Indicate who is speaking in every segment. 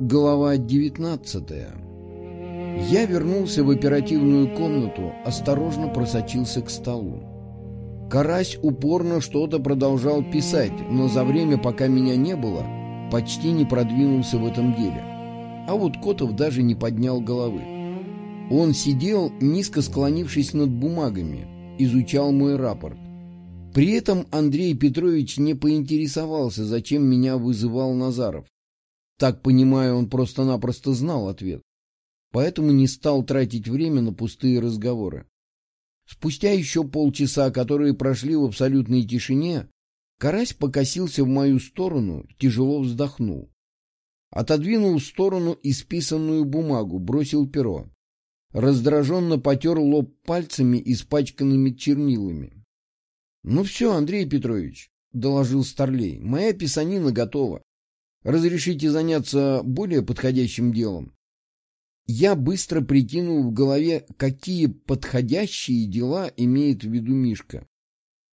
Speaker 1: Глава 19 Я вернулся в оперативную комнату, осторожно просочился к столу. Карась упорно что-то продолжал писать, но за время, пока меня не было, почти не продвинулся в этом деле. А вот Котов даже не поднял головы. Он сидел, низко склонившись над бумагами, изучал мой рапорт. При этом Андрей Петрович не поинтересовался, зачем меня вызывал Назаров. Так понимаю, он просто-напросто знал ответ. Поэтому не стал тратить время на пустые разговоры. Спустя еще полчаса, которые прошли в абсолютной тишине, Карась покосился в мою сторону, тяжело вздохнул. Отодвинул в сторону исписанную бумагу, бросил перо. Раздраженно потер лоб пальцами, испачканными чернилами. — Ну все, Андрей Петрович, — доложил Старлей, — моя писанина готова. Разрешите заняться более подходящим делом? Я быстро прикинул в голове, какие подходящие дела имеет в виду Мишка.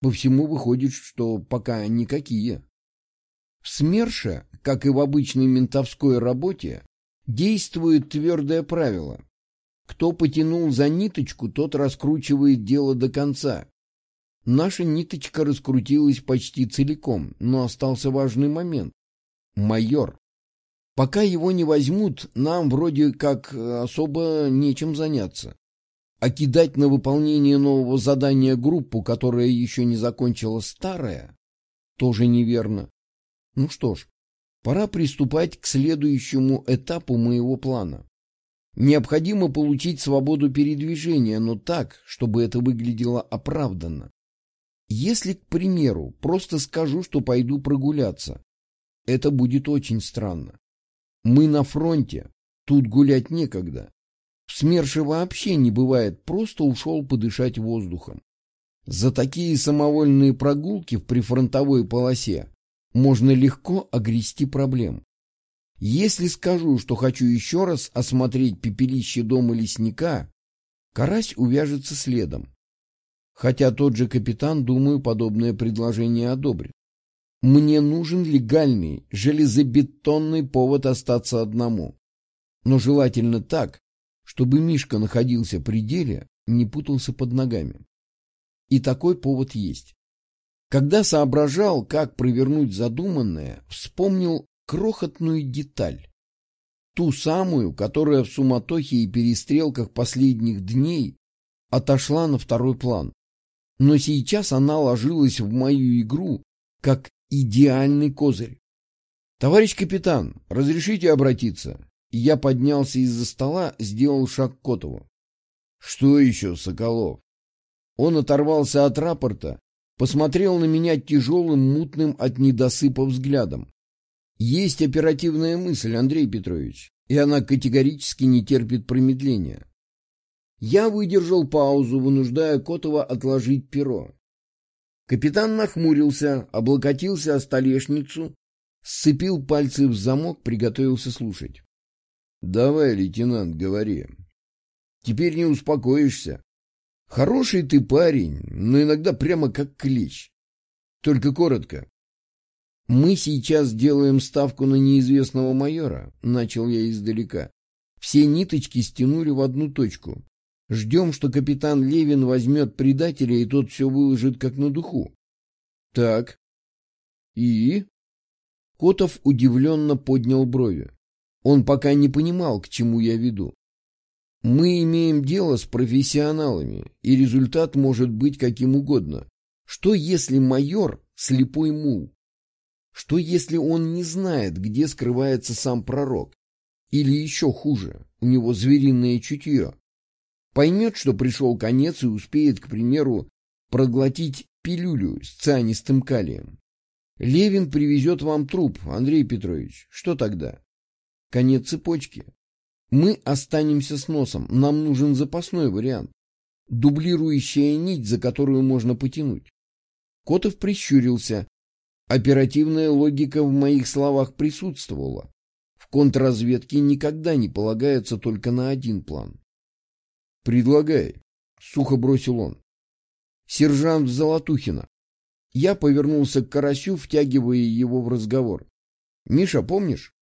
Speaker 1: По всему выходит, что пока никакие. В СМЕРШе, как и в обычной ментовской работе, действует твердое правило. Кто потянул за ниточку, тот раскручивает дело до конца. Наша ниточка раскрутилась почти целиком, но остался важный момент майор. Пока его не возьмут, нам вроде как особо нечем заняться. А кидать на выполнение нового задания группу, которая еще не закончила старое, тоже неверно. Ну что ж, пора приступать к следующему этапу моего плана. Необходимо получить свободу передвижения, но так, чтобы это выглядело оправданно. Если, к примеру, просто скажу, что пойду прогуляться, это будет очень странно. Мы на фронте, тут гулять некогда. В СМЕРШе вообще не бывает, просто ушел подышать воздухом. За такие самовольные прогулки в прифронтовой полосе можно легко огрести проблем. Если скажу, что хочу еще раз осмотреть пепелище дома лесника, карась увяжется следом. Хотя тот же капитан, думаю, подобное предложение одобрит. Мне нужен легальный, железобетонный повод остаться одному. Но желательно так, чтобы Мишка находился при деле, не путался под ногами. И такой повод есть. Когда соображал, как провернуть задуманное, вспомнил крохотную деталь. Ту самую, которая в суматохе и перестрелках последних дней отошла на второй план. Но сейчас она ложилась в мою игру, как идеальный козырь. «Товарищ капитан, разрешите обратиться?» Я поднялся из-за стола, сделал шаг к Котову. «Что еще, Соколов?» Он оторвался от рапорта, посмотрел на меня тяжелым, мутным от недосыпа взглядом. «Есть оперативная мысль, Андрей Петрович, и она категорически не терпит промедления». Я выдержал паузу, вынуждая Котова отложить перо. Капитан нахмурился, облокотился о столешницу, сцепил пальцы в замок, приготовился слушать. — Давай, лейтенант, говори. Теперь не успокоишься. Хороший ты парень, но иногда прямо как клещ. Только коротко. Мы сейчас делаем ставку на неизвестного майора, начал я издалека. Все ниточки стянули в одну точку. Ждем, что капитан Левин возьмет предателя, и тот все выложит как на духу. Так. И? Котов удивленно поднял брови. Он пока не понимал, к чему я веду. Мы имеем дело с профессионалами, и результат может быть каким угодно. Что если майор слепой мул? Что если он не знает, где скрывается сам пророк? Или еще хуже, у него звериное чутье? Поймет, что пришел конец и успеет, к примеру, проглотить пилюлю с цианистым калием. Левин привезет вам труп, Андрей Петрович. Что тогда? Конец цепочки. Мы останемся с носом. Нам нужен запасной вариант. Дублирующая нить, за которую можно потянуть. Котов прищурился. Оперативная логика в моих словах присутствовала. В контрразведке никогда не полагается только на один план. «Предлагай», — сухо бросил он. «Сержант Золотухина». Я повернулся к Карасю, втягивая его в разговор. «Миша, помнишь?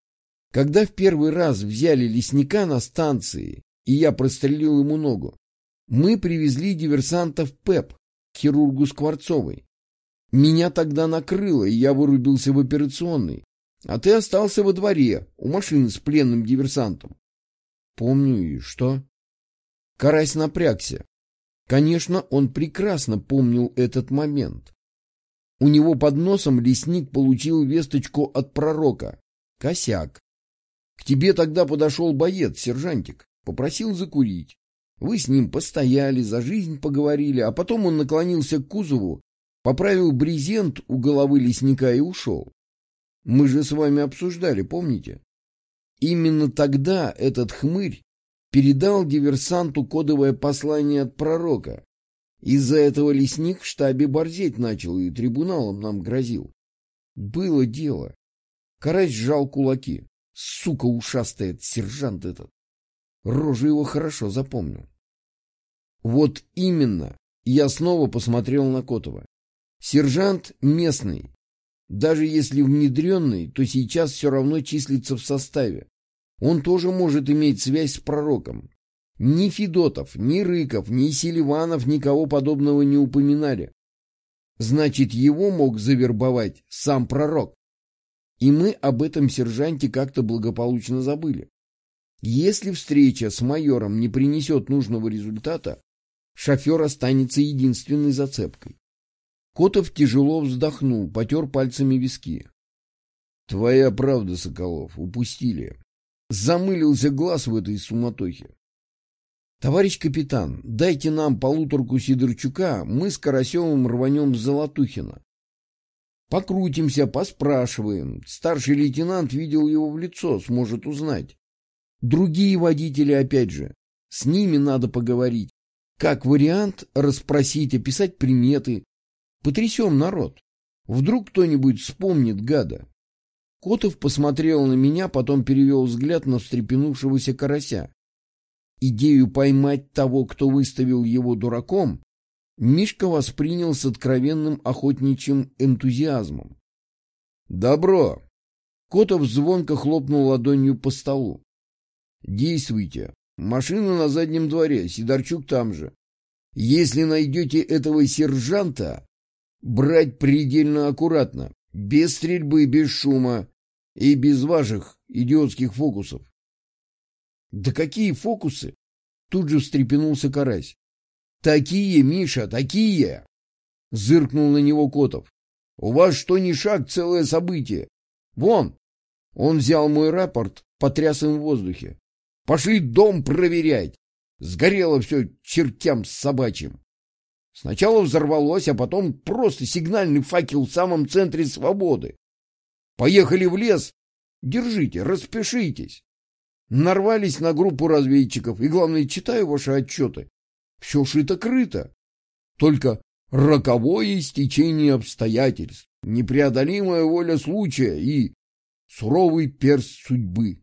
Speaker 1: Когда в первый раз взяли лесника на станции, и я прострелил ему ногу, мы привезли диверсантов ПЭП к хирургу Скворцовой. Меня тогда накрыло, и я вырубился в операционной. А ты остался во дворе, у машины с пленным диверсантом. Помню, и что? Карась напрягся. Конечно, он прекрасно помнил этот момент. У него под носом лесник получил весточку от пророка. Косяк. К тебе тогда подошел боец, сержантик, попросил закурить. Вы с ним постояли, за жизнь поговорили, а потом он наклонился к кузову, поправил брезент у головы лесника и ушел. Мы же с вами обсуждали, помните? Именно тогда этот хмырь передал диверсанту кодовое послание от пророка. Из-за этого лесник в штабе борзеть начал и трибуналом нам грозил. Было дело. Карась сжал кулаки. Сука ушастая, сержант этот. Рожу его хорошо запомнил. Вот именно. Я снова посмотрел на Котова. Сержант местный. Даже если внедренный, то сейчас все равно числится в составе. Он тоже может иметь связь с пророком. Ни Федотов, ни Рыков, ни Селиванов никого подобного не упоминали. Значит, его мог завербовать сам пророк. И мы об этом сержанте как-то благополучно забыли. Если встреча с майором не принесет нужного результата, шофер останется единственной зацепкой. Котов тяжело вздохнул, потер пальцами виски. — Твоя правда, Соколов, упустили. Замылился глаз в этой суматохе. — Товарищ капитан, дайте нам полуторку Сидорчука, мы с Карасевым рванем с Золотухина. Покрутимся, поспрашиваем. Старший лейтенант видел его в лицо, сможет узнать. Другие водители, опять же, с ними надо поговорить. Как вариант, расспросить, описать приметы. Потрясем народ. Вдруг кто-нибудь вспомнит гада. Котов посмотрел на меня, потом перевел взгляд на встрепенувшегося карася. Идею поймать того, кто выставил его дураком, Мишка воспринял с откровенным охотничьим энтузиазмом. «Добро!» Котов звонко хлопнул ладонью по столу. «Действуйте. Машина на заднем дворе, Сидорчук там же. Если найдете этого сержанта, брать предельно аккуратно, без стрельбы, без шума и без ваших идиотских фокусов». «Да какие фокусы?» Тут же встрепенулся Карась. «Такие, Миша, такие!» — зыркнул на него Котов. «У вас что ни шаг, целое событие. Вон!» Он взял мой рапорт, потряс им в воздухе. «Пошли дом проверять! Сгорело все чертям собачьим!» Сначала взорвалось, а потом просто сигнальный факел в самом центре свободы. Поехали в лес. Держите, распишитесь. Нарвались на группу разведчиков, и, главное, читаю ваши отчеты. Все шито-крыто. Только роковое стечение обстоятельств, непреодолимая воля случая и суровый перст судьбы.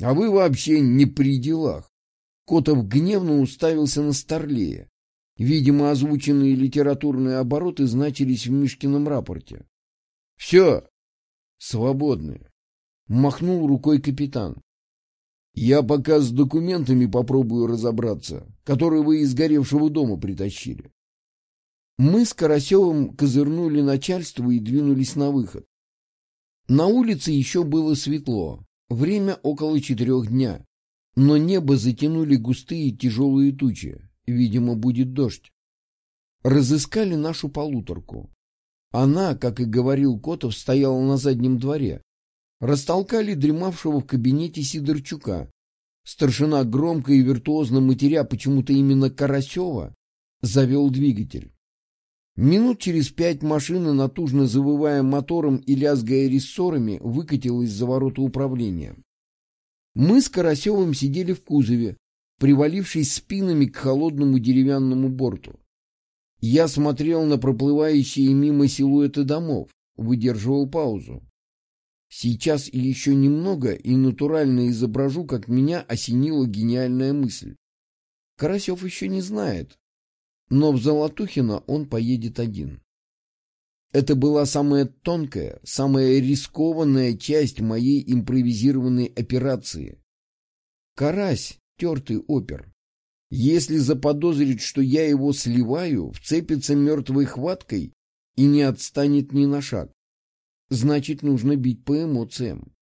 Speaker 1: А вы вообще не при делах. Котов гневно уставился на Старлея. Видимо, озвученные литературные обороты значились в Мишкином рапорте. «Все, свободны», — махнул рукой капитан. Я пока с документами попробую разобраться, которые вы из горевшего дома притащили. Мы с Карасевым козырнули начальство и двинулись на выход. На улице еще было светло, время около четырех дня, но небо затянули густые тяжелые тучи, видимо, будет дождь. Разыскали нашу полуторку. Она, как и говорил Котов, стояла на заднем дворе, Растолкали дремавшего в кабинете Сидорчука. Старшина громко и виртуозно матеря почему-то именно Карасева завел двигатель. Минут через пять машина, натужно завывая мотором и лязгая рессорами, выкатилась за ворота управления. Мы с Карасевым сидели в кузове, привалившись спинами к холодному деревянному борту. Я смотрел на проплывающие мимо силуэты домов, выдерживал паузу. Сейчас и еще немного, и натурально изображу, как меня осенила гениальная мысль. Карасев еще не знает, но в Золотухино он поедет один. Это была самая тонкая, самая рискованная часть моей импровизированной операции. Карась, тертый опер. Если заподозрит, что я его сливаю, вцепится мертвой хваткой и не отстанет ни на шаг. Значит, нужно бить по эмоциям.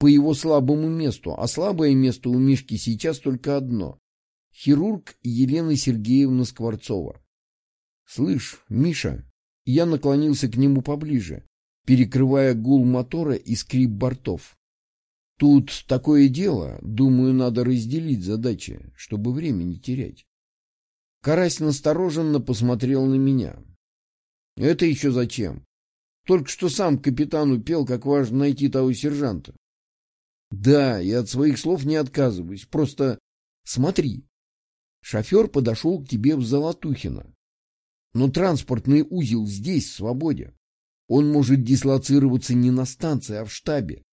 Speaker 1: По его слабому месту, а слабое место у Мишки сейчас только одно. Хирург Елена Сергеевна Скворцова. «Слышь, Миша, я наклонился к нему поближе, перекрывая гул мотора и скрип бортов. Тут такое дело, думаю, надо разделить задачи, чтобы время не терять. Карась настороженно посмотрел на меня. Это еще зачем? Только что сам капитан пел, как важно найти того сержанта. Да, я от своих слов не отказываюсь, просто смотри. Шофер подошел к тебе в Золотухино. Но транспортный узел здесь, в свободе. Он может дислоцироваться не на станции, а в штабе.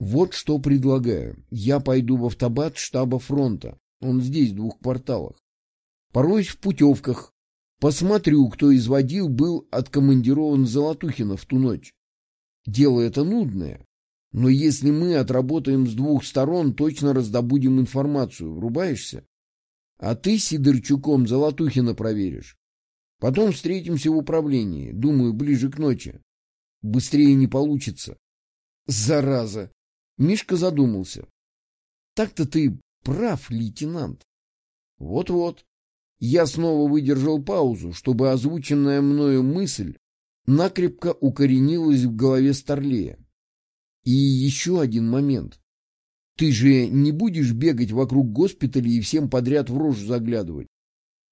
Speaker 1: Вот что предлагаю. Я пойду в автобат штаба фронта. Он здесь, в двух кварталах. Пороюсь в путевках. Посмотрю, кто из водил был откомандирован Золотухина в ту ночь. Дело это нудное. Но если мы отработаем с двух сторон, точно раздобудем информацию. Врубаешься? А ты Сидорчуком Золотухина проверишь. Потом встретимся в управлении, думаю, ближе к ночи. Быстрее не получится. Зараза! Мишка задумался. Так-то ты прав, лейтенант. Вот-вот. Я снова выдержал паузу, чтобы озвученная мною мысль накрепко укоренилась в голове Старлея. И еще один момент. Ты же не будешь бегать вокруг госпиталя и всем подряд в рожу заглядывать.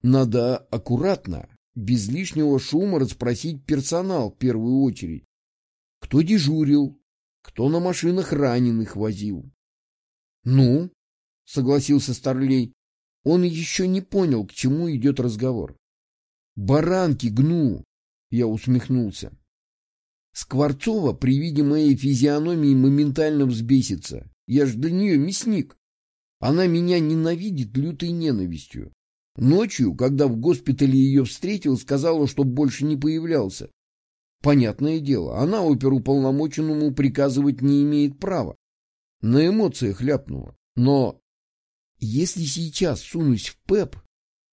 Speaker 1: Надо аккуратно, без лишнего шума расспросить персонал в первую очередь. Кто дежурил, кто на машинах раненых возил. — Ну, — согласился Старлей, — он еще не понял, к чему идет разговор. — Баранки гну! — я усмехнулся. Скворцова при виде моей физиономии моментально взбесится. Я ж для нее мясник. Она меня ненавидит лютой ненавистью. Ночью, когда в госпитале ее встретил, сказала, что больше не появлялся. Понятное дело, она оперуполномоченному приказывать не имеет права. На эмоциях ляпнула. Но если сейчас сунусь в ПЭП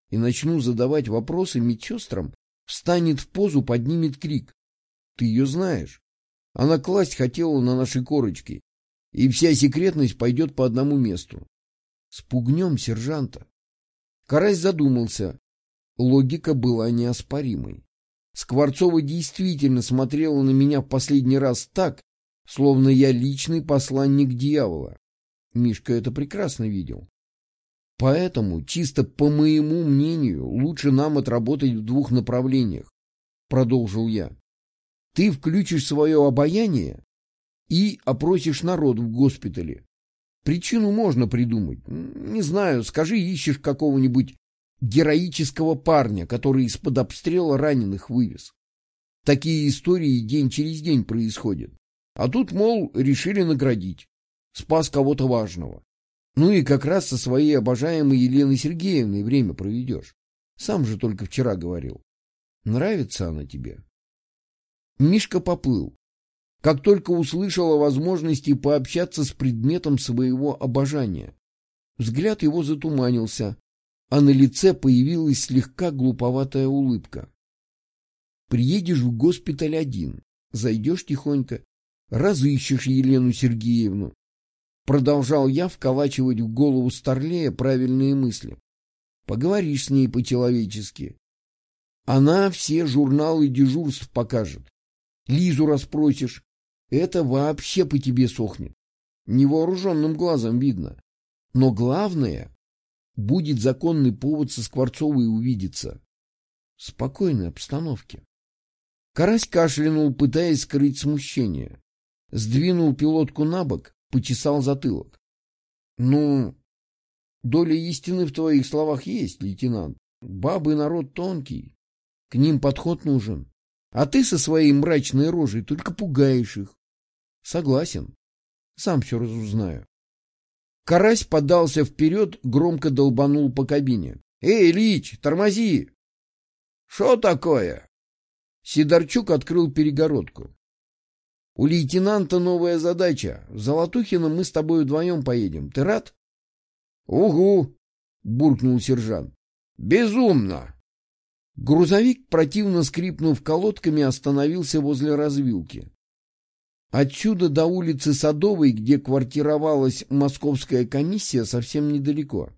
Speaker 1: и начну задавать вопросы медсестрам, встанет в позу, поднимет крик. Ты ее знаешь. Она класть хотела на наши корочки, и вся секретность пойдет по одному месту. Спугнем сержанта. Карась задумался. Логика была неоспоримой. Скворцова действительно смотрела на меня в последний раз так, словно я личный посланник дьявола. Мишка это прекрасно видел. Поэтому, чисто по моему мнению, лучше нам отработать в двух направлениях, продолжил я. Ты включишь свое обаяние и опросишь народ в госпитале. Причину можно придумать. Не знаю, скажи, ищешь какого-нибудь героического парня, который из-под обстрела раненых вывез. Такие истории день через день происходят. А тут, мол, решили наградить. Спас кого-то важного. Ну и как раз со своей обожаемой Еленой Сергеевной время проведешь. Сам же только вчера говорил. Нравится она тебе? Мишка поплыл как только услышал о возможности пообщаться с предметом своего обожания. Взгляд его затуманился, а на лице появилась слегка глуповатая улыбка. Приедешь в госпиталь один, зайдешь тихонько, разыщешь Елену Сергеевну. Продолжал я вколачивать в голову Старлея правильные мысли. Поговоришь с ней по-человечески. Она все журналы дежурств покажет. Лизу расспросишь, это вообще по тебе сохнет. Невооруженным глазом видно. Но главное, будет законный повод со Скворцовой увидеться. В спокойной обстановке. Карась кашлянул, пытаясь скрыть смущение. Сдвинул пилотку на бок, почесал затылок. — Ну, доля истины в твоих словах есть, лейтенант. Бабы народ тонкий. К ним подход нужен. А ты со своей мрачной рожей только пугаешь их. Согласен. Сам все разузнаю. Карась подался вперед, громко долбанул по кабине. «Эй, Ильич, тормози!» «Что такое?» Сидорчук открыл перегородку. У лейтенанта новая задача. В Золотухино мы с тобой вдвоем поедем. Ты рад? — Угу, — буркнул сержант. — Безумно. Грузовик, противно скрипнув колодками, остановился возле развилки. Отсюда до улицы Садовой, где квартировалась московская комиссия, совсем недалеко.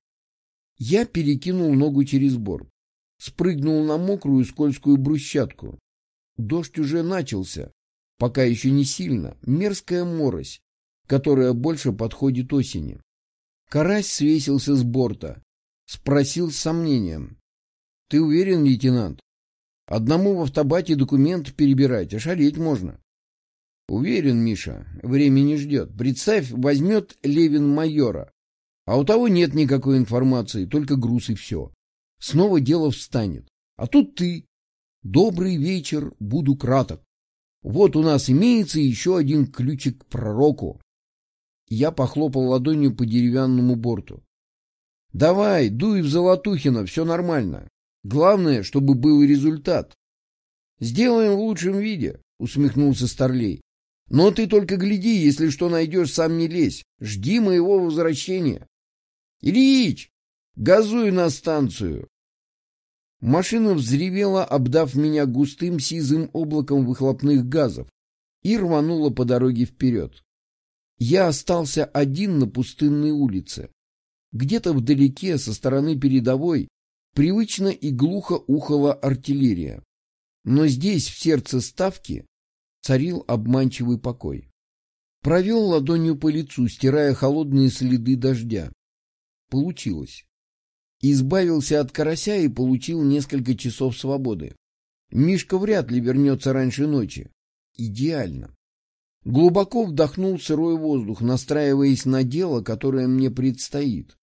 Speaker 1: Я перекинул ногу через борт. Спрыгнул на мокрую скользкую брусчатку. Дождь уже начался, пока еще не сильно, мерзкая морось, которая больше подходит осени. Карась свесился с борта, спросил с сомнением. — Ты уверен, лейтенант? Одному в автобате документ перебирать, ошалеть можно. — Уверен, Миша, время не ждет. Представь, возьмет Левин майора, а у того нет никакой информации, только груз и все. Снова дело встанет. А тут ты. Добрый вечер, буду краток. Вот у нас имеется еще один ключик к пророку. Я похлопал ладонью по деревянному борту. Давай, дуй в Золотухино, все нормально. Главное, чтобы был результат. Сделаем в лучшем виде, усмехнулся Старлей. Но ты только гляди, если что найдешь, сам не лезь. Жди моего возвращения. Ильич, газуй на станцию. Машина взревела, обдав меня густым сизым облаком выхлопных газов, и рванула по дороге вперед. Я остался один на пустынной улице. Где-то вдалеке, со стороны передовой, привычно и глухо ухала артиллерия. Но здесь, в сердце ставки, царил обманчивый покой. Провел ладонью по лицу, стирая холодные следы дождя. Получилось. Избавился от карася и получил несколько часов свободы. Мишка вряд ли вернется раньше ночи. Идеально. Глубоко вдохнул сырой воздух, настраиваясь на дело, которое мне предстоит.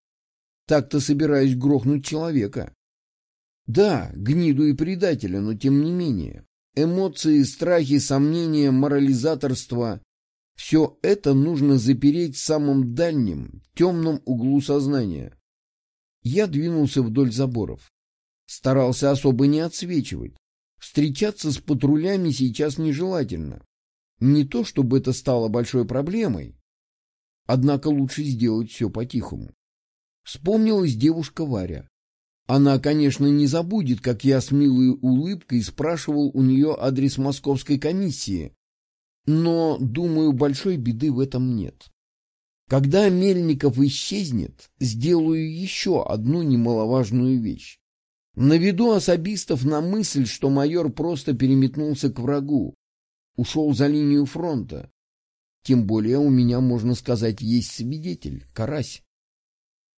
Speaker 1: Так-то собираюсь грохнуть человека. Да, гниду и предателя, но тем не менее. Эмоции, страхи, сомнения, морализаторство — все это нужно запереть в самом дальнем, темном углу сознания. Я двинулся вдоль заборов. Старался особо не отсвечивать. Встречаться с патрулями сейчас нежелательно. Не то, чтобы это стало большой проблемой. Однако лучше сделать все по-тихому. Вспомнилась девушка Варя. Она, конечно, не забудет, как я с милой улыбкой спрашивал у нее адрес московской комиссии. Но, думаю, большой беды в этом нет. Когда Мельников исчезнет, сделаю еще одну немаловажную вещь. Наведу особистов на мысль, что майор просто переметнулся к врагу, ушел за линию фронта. Тем более у меня, можно сказать, есть свидетель, Карась.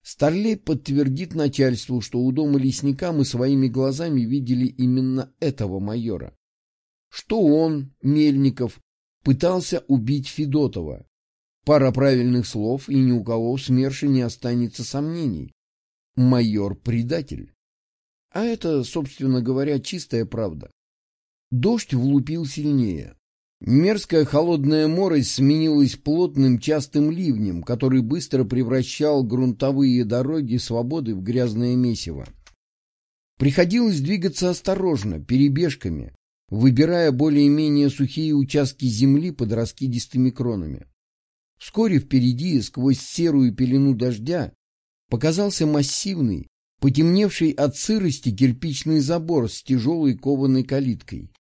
Speaker 1: Старлей подтвердит начальству, что у дома лесника мы своими глазами видели именно этого майора. Что он, Мельников, пытался убить Федотова, Пара правильных слов, и ни у кого в СМЕРШе не останется сомнений. Майор – предатель. А это, собственно говоря, чистая правда. Дождь влупил сильнее. Мерзкая холодная морось сменилась плотным частым ливнем, который быстро превращал грунтовые дороги свободы в грязное месиво. Приходилось двигаться осторожно, перебежками, выбирая более-менее сухие участки земли под раскидистыми кронами. Вскоре впереди, сквозь серую пелену дождя, показался массивный, потемневший от сырости кирпичный забор с тяжелой кованой калиткой.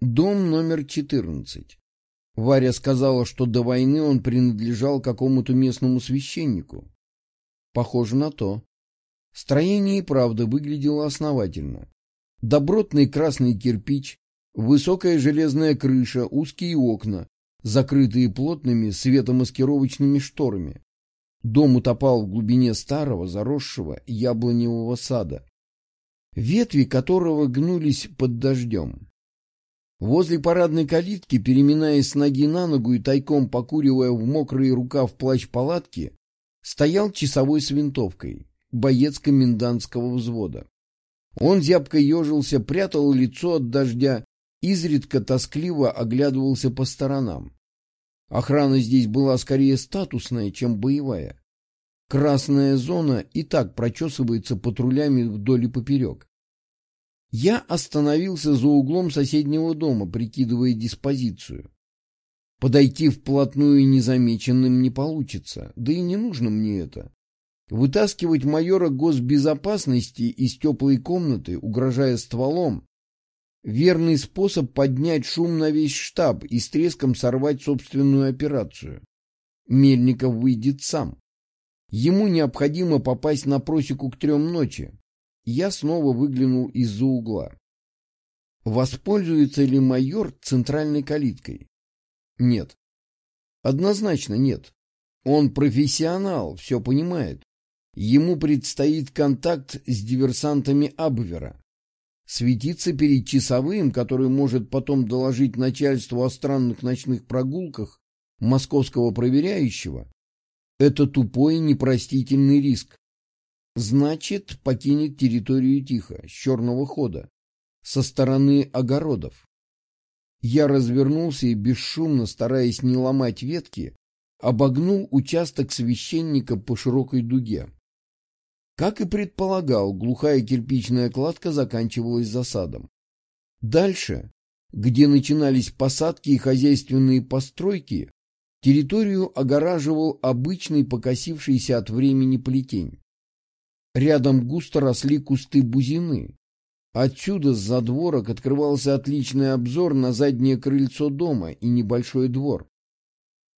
Speaker 1: Дом номер 14. Варя сказала, что до войны он принадлежал какому-то местному священнику. Похоже на то. Строение и правда выглядело основательно. Добротный красный кирпич, высокая железная крыша, узкие окна, закрытые плотными светомаскировочными шторами. Дом утопал в глубине старого, заросшего яблоневого сада, ветви которого гнулись под дождем. Возле парадной калитки, переминаясь с ноги на ногу и тайком покуривая в мокрые рукав плащ палатки, стоял часовой с винтовкой, боец комендантского взвода. Он зябко ежился, прятал лицо от дождя изредка тоскливо оглядывался по сторонам. Охрана здесь была скорее статусная, чем боевая. Красная зона и так прочесывается патрулями вдоль и поперек. Я остановился за углом соседнего дома, прикидывая диспозицию. Подойти вплотную незамеченным не получится, да и не нужно мне это. Вытаскивать майора госбезопасности из теплой комнаты, угрожая стволом, верный способ поднять шум на весь штаб и с треском сорвать собственную операцию. Мельников выйдет сам. Ему необходимо попасть на просеку к трем ночи. Я снова выглянул из-за угла. Воспользуется ли майор центральной калиткой? Нет. Однозначно нет. Он профессионал, все понимает. Ему предстоит контакт с диверсантами Абвера. Светиться перед часовым, который может потом доложить начальству о странных ночных прогулках московского проверяющего, это тупой непростительный риск. Значит, покинет территорию тихо, с черного хода, со стороны огородов. Я развернулся и, бесшумно, стараясь не ломать ветки, обогнул участок священника по широкой дуге. Как и предполагал, глухая кирпичная кладка заканчивалась засадом. Дальше, где начинались посадки и хозяйственные постройки, территорию огораживал обычный покосившийся от времени плетень. Рядом густо росли кусты бузины. Отсюда с задворок открывался отличный обзор на заднее крыльцо дома и небольшой двор.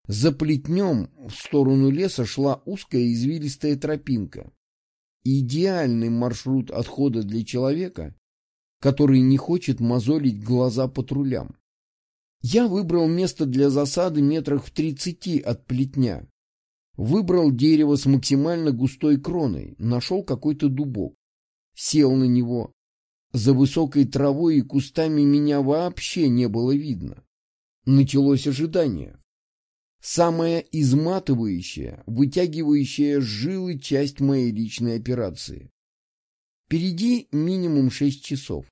Speaker 1: За плетнем в сторону леса шла узкая извилистая тропинка идеальный маршрут отхода для человека, который не хочет мозолить глаза патрулям. Я выбрал место для засады метрах в тридцати от плетня. Выбрал дерево с максимально густой кроной, нашел какой-то дубок. Сел на него. За высокой травой и кустами меня вообще не было видно. Началось ожидание. Самая изматывающая, вытягивающая жилы часть моей личной операции. Впереди минимум шесть часов.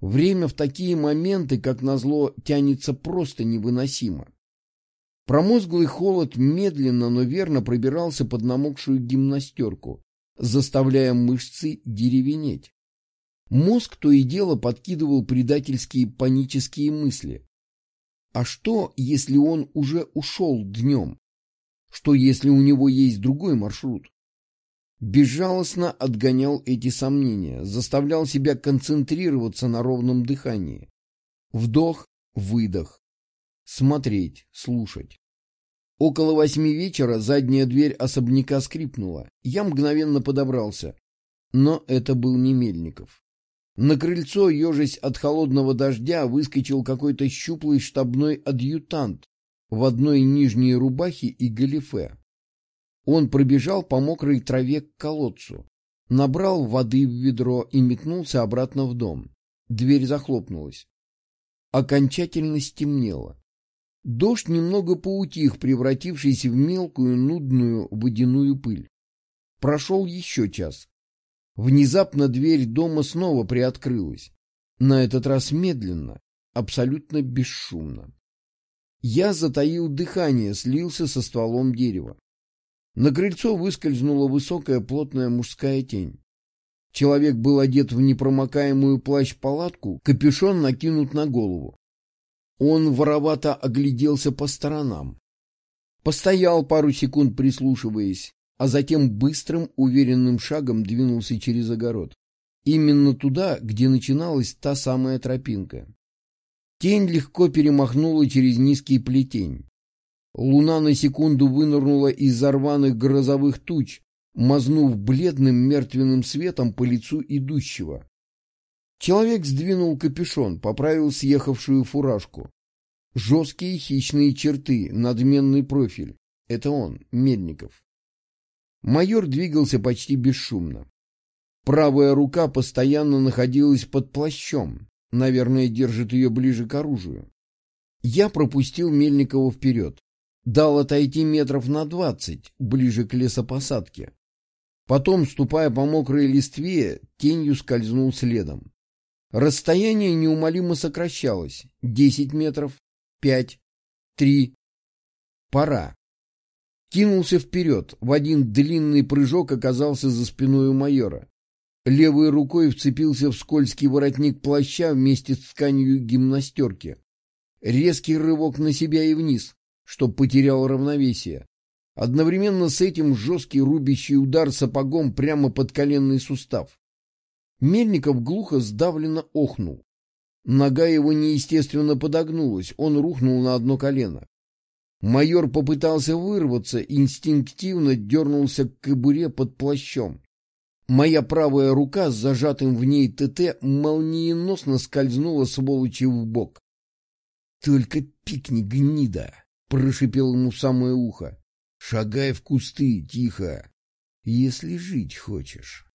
Speaker 1: Время в такие моменты, как назло, тянется просто невыносимо. Промозглый холод медленно, но верно пробирался под намокшую гимнастерку, заставляя мышцы деревенеть. Мозг то и дело подкидывал предательские панические мысли. А что, если он уже ушел днем? Что, если у него есть другой маршрут? Безжалостно отгонял эти сомнения, заставлял себя концентрироваться на ровном дыхании. Вдох, выдох. Смотреть, слушать. Около восьми вечера задняя дверь особняка скрипнула. Я мгновенно подобрался. Но это был не Мельников. На крыльцо, ежась от холодного дождя, выскочил какой-то щуплый штабной адъютант в одной нижней рубахе и галифе. Он пробежал по мокрой траве к колодцу, набрал воды в ведро и метнулся обратно в дом. Дверь захлопнулась. Окончательно стемнело. Дождь немного поутих, превратившийся в мелкую, нудную водяную пыль. Прошел еще час. Внезапно дверь дома снова приоткрылась. На этот раз медленно, абсолютно бесшумно. Я затаил дыхание, слился со стволом дерева. На крыльцо выскользнула высокая плотная мужская тень. Человек был одет в непромокаемую плащ-палатку, капюшон накинут на голову. Он воровато огляделся по сторонам. Постоял пару секунд, прислушиваясь, а затем быстрым, уверенным шагом двинулся через огород. Именно туда, где начиналась та самая тропинка. Тень легко перемахнула через низкий плетень. Луна на секунду вынырнула из-за рваных грозовых туч, мазнув бледным мертвенным светом по лицу идущего. Человек сдвинул капюшон, поправил съехавшую фуражку. Жесткие хищные черты, надменный профиль. Это он, Мельников. Майор двигался почти бесшумно. Правая рука постоянно находилась под плащом, наверное, держит ее ближе к оружию. Я пропустил Мельникова вперед, дал отойти метров на двадцать, ближе к лесопосадке. Потом, ступая по мокрой листве, тенью скользнул следом. Расстояние неумолимо сокращалось. Десять метров, пять, три. Пора. Кинулся вперед, в один длинный прыжок оказался за спиной у майора. Левой рукой вцепился в скользкий воротник плаща вместе с тканью гимнастерки. Резкий рывок на себя и вниз, чтоб потерял равновесие. Одновременно с этим жесткий рубящий удар сапогом прямо под коленный сустав. Мельников глухо сдавленно охнул. Нога его неестественно подогнулась, он рухнул на одно колено. Майор попытался вырваться, инстинктивно дернулся к кобуре под плащом. Моя правая рука с зажатым в ней ТТ молниеносно скользнула сволочи в бок. «Только пикни, гнида!» — прошипел ему в самое ухо. «Шагай в кусты, тихо, если жить хочешь».